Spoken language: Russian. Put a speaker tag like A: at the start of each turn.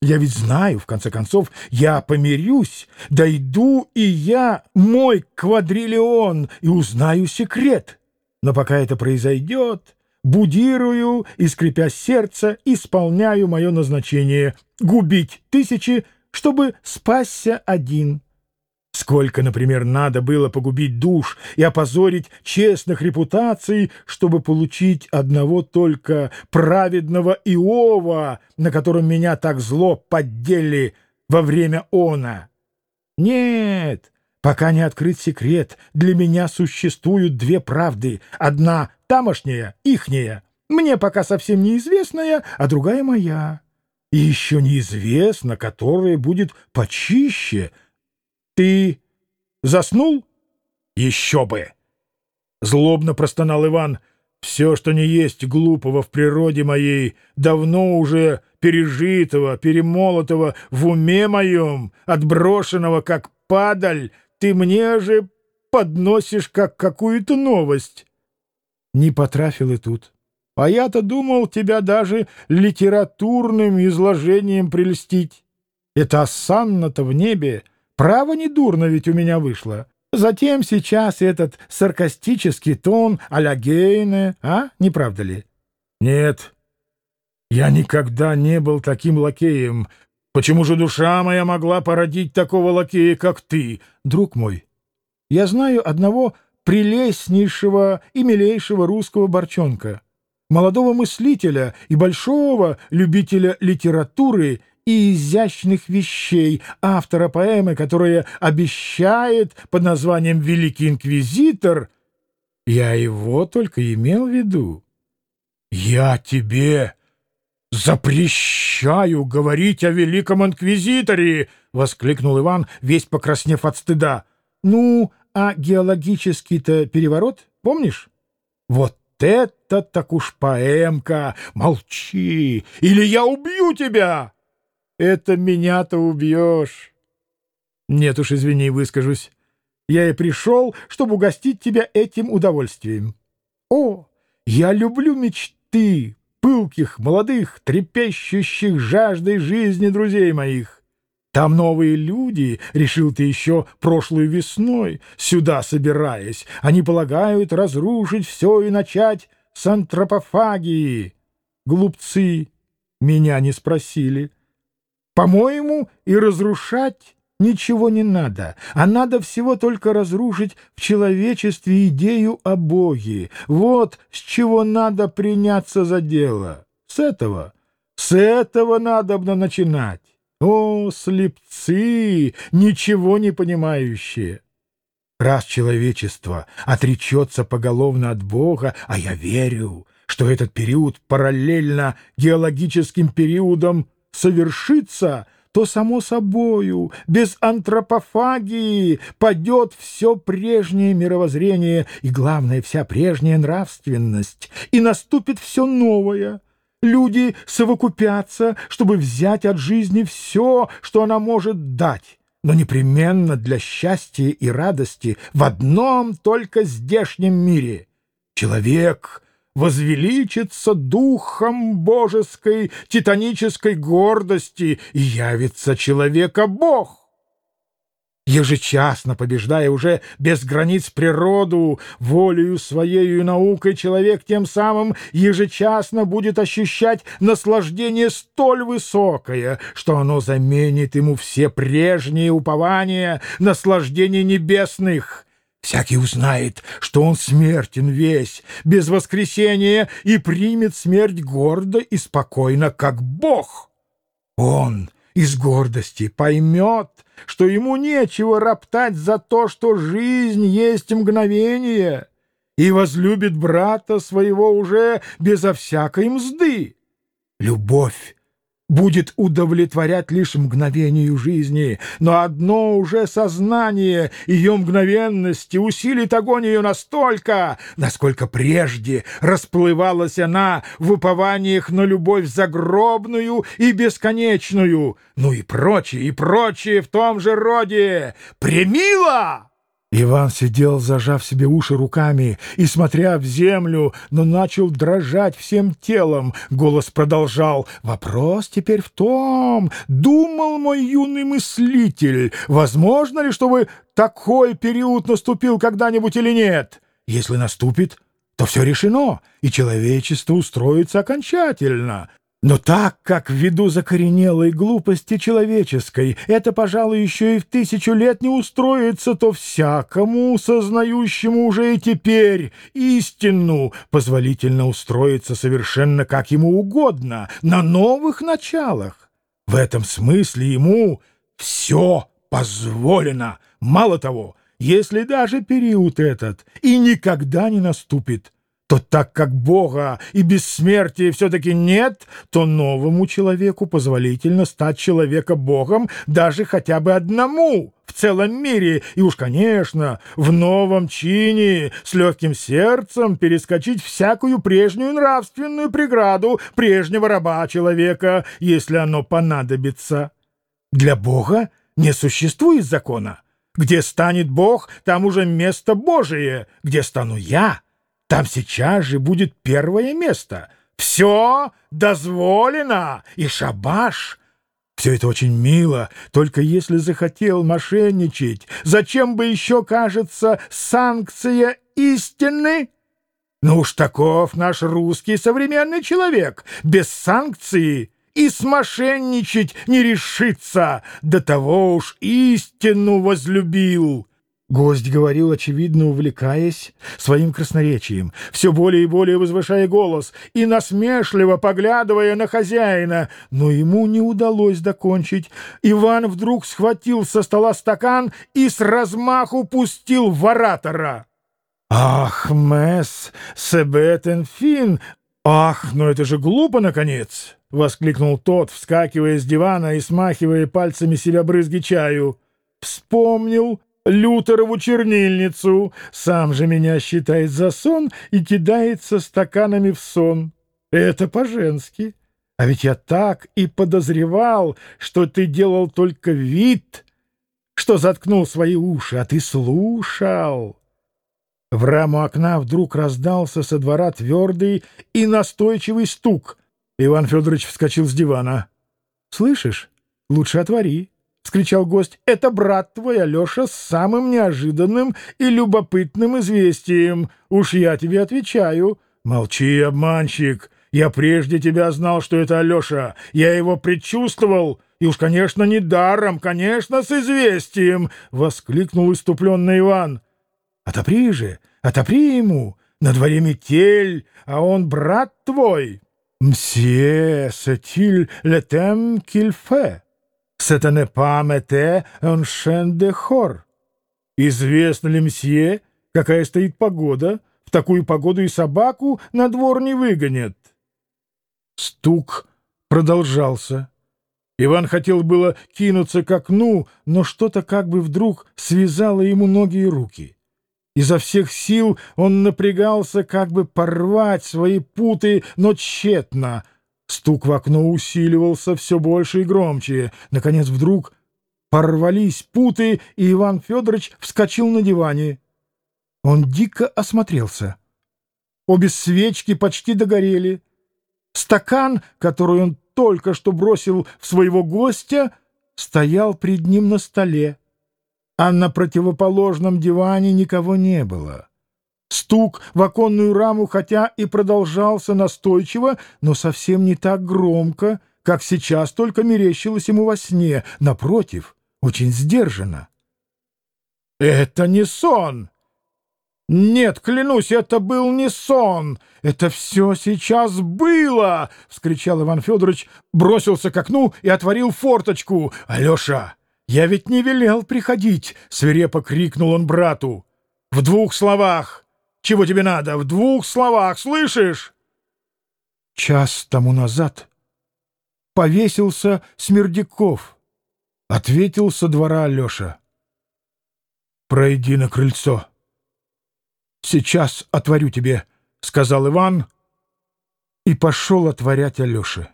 A: Я ведь знаю, в конце концов, я помирюсь, дойду и я мой квадриллион и узнаю секрет. Но пока это произойдет, будирую и, скрипя сердце, исполняю мое назначение — губить тысячи, чтобы спасся один. Сколько, например, надо было погубить душ и опозорить честных репутаций, чтобы получить одного только праведного Иова, на котором меня так зло поддели во время она. Нет, пока не открыт секрет, для меня существуют две правды. Одна тамошняя, ихняя, мне пока совсем неизвестная, а другая моя. И еще неизвестно, которая будет почище — «Ты заснул?» «Еще бы!» Злобно простонал Иван. «Все, что не есть глупого в природе моей, давно уже пережитого, перемолотого в уме моем, отброшенного как падаль, ты мне же подносишь как какую-то новость». Не потрафил и тут. А я-то думал тебя даже литературным изложением прельстить. Это осанна-то в небе — Право недурно ведь у меня вышло. Затем сейчас этот саркастический тон а-ля Гейне, а? Не правда ли? Нет, я никогда не был таким лакеем. Почему же душа моя могла породить такого лакея, как ты, друг мой? Я знаю одного прелестнейшего и милейшего русского борчонка, молодого мыслителя и большого любителя литературы и изящных вещей автора поэмы, которая обещает под названием «Великий инквизитор», я его только имел в виду. «Я тебе запрещаю говорить о великом инквизиторе!» — воскликнул Иван, весь покраснев от стыда. «Ну, а геологический-то переворот, помнишь? Вот это так уж поэмка! Молчи, или я убью тебя!» Это меня-то убьешь. Нет уж, извини, выскажусь. Я и пришел, чтобы угостить тебя этим удовольствием. О, я люблю мечты, пылких, молодых, трепещущих жаждой жизни друзей моих. Там новые люди, решил ты еще прошлой весной, сюда собираясь. Они полагают разрушить все и начать с антропофагии. Глупцы меня не спросили. По-моему, и разрушать ничего не надо, а надо всего только разрушить в человечестве идею о Боге. Вот с чего надо приняться за дело. С этого, с этого надо начинать. О, слепцы, ничего не понимающие! Раз человечество отречется поголовно от Бога, а я верю, что этот период параллельно геологическим периодам совершится, то, само собою, без антропофагии падет все прежнее мировоззрение и, главное, вся прежняя нравственность, и наступит все новое. Люди совокупятся, чтобы взять от жизни все, что она может дать, но непременно для счастья и радости в одном только здешнем мире. Человек — возвеличится духом божеской титанической гордости и явится человека Бог. Ежечасно побеждая уже без границ природу, волею своею и наукой, человек тем самым ежечасно будет ощущать наслаждение столь высокое, что оно заменит ему все прежние упования наслаждений небесных — Всякий узнает, что он смертен весь, без воскресения, и примет смерть гордо и спокойно, как Бог. Он из гордости поймет, что ему нечего роптать за то, что жизнь есть мгновение, и возлюбит брата своего уже безо всякой мзды. Любовь будет удовлетворять лишь мгновению жизни, но одно уже сознание ее мгновенности усилит огонь ее настолько, насколько прежде расплывалась она в упованиях на любовь загробную и бесконечную, ну и прочее, и прочее в том же роде. Примила! Иван сидел, зажав себе уши руками и смотря в землю, но начал дрожать всем телом. Голос продолжал. «Вопрос теперь в том, думал мой юный мыслитель, возможно ли, чтобы такой период наступил когда-нибудь или нет? Если наступит, то все решено, и человечество устроится окончательно. Но так как ввиду закоренелой глупости человеческой это, пожалуй, еще и в тысячу лет не устроится, то всякому, сознающему уже и теперь истину, позволительно устроиться совершенно как ему угодно, на новых началах. В этом смысле ему все позволено. Мало того, если даже период этот и никогда не наступит, то так как Бога и бессмертия все-таки нет, то новому человеку позволительно стать человека-богом даже хотя бы одному в целом мире, и уж, конечно, в новом чине с легким сердцем перескочить всякую прежнюю нравственную преграду прежнего раба человека, если оно понадобится. Для Бога не существует закона. Где станет Бог, там уже место Божие. Где стану я — там сейчас же будет первое место. Все дозволено, и шабаш. Все это очень мило, только если захотел мошенничать, зачем бы еще, кажется, санкция истины? Ну уж таков наш русский современный человек, без санкции и смошенничать не решится, до того уж истину возлюбил». Гость говорил, очевидно увлекаясь своим красноречием, все более и более возвышая голос и насмешливо поглядывая на хозяина, но ему не удалось докончить. Иван вдруг схватил со стола стакан и с размаху пустил в оратора. «Ах, мэс, себетен фин! Ах, но это же глупо, наконец!» — воскликнул тот, вскакивая с дивана и смахивая пальцами себя брызги чаю. «Вспомнил!» Лютерову чернильницу, сам же меня считает за сон и кидается стаканами в сон. Это по-женски. А ведь я так и подозревал, что ты делал только вид, что заткнул свои уши, а ты слушал. В раму окна вдруг раздался со двора твердый и настойчивый стук. Иван Федорович вскочил с дивана. — Слышишь? Лучше отвори. — вскричал гость. — Это брат твой, Алеша, с самым неожиданным и любопытным известием. Уж я тебе отвечаю. — Молчи, обманщик. Я прежде тебя знал, что это Алеша. Я его предчувствовал. И уж, конечно, не даром, конечно, с известием. — воскликнул иступленный Иван. — Отопри же, отопри ему. На дворе метель, а он брат твой. — Мсье, сетиль летем кильфе. «C'est ne pas mettre un chien de хор». «Известно ли, мсье, какая стоит погода? В такую погоду и собаку на двор не выгонят». Стук продолжался. Иван хотел было кинуться к окну, но что-то как бы вдруг связало ему ноги и руки. Изо всех сил он напрягался, как бы порвать свои путы, но тщетно — Стук в окно усиливался все больше и громче. Наконец вдруг порвались путы, и Иван Федорович вскочил на диване. Он дико осмотрелся. Обе свечки почти догорели. Стакан, который он только что бросил в своего гостя, стоял пред ним на столе, а на противоположном диване никого не было. Стук в оконную раму, хотя и продолжался настойчиво, но совсем не так громко, как сейчас только мерещилось ему во сне. Напротив, очень сдержанно. «Это не сон!» «Нет, клянусь, это был не сон! Это все сейчас было!» — вскричал Иван Федорович, бросился к окну и отворил форточку. «Алеша, я ведь не велел приходить!» — свирепо крикнул он брату. «В двух словах!» Чего тебе надо? В двух словах, слышишь? Час тому назад повесился Смердяков, — ответил со двора Алеша. Пройди на крыльцо. Сейчас отворю тебе, — сказал Иван, и пошел отворять Алёше.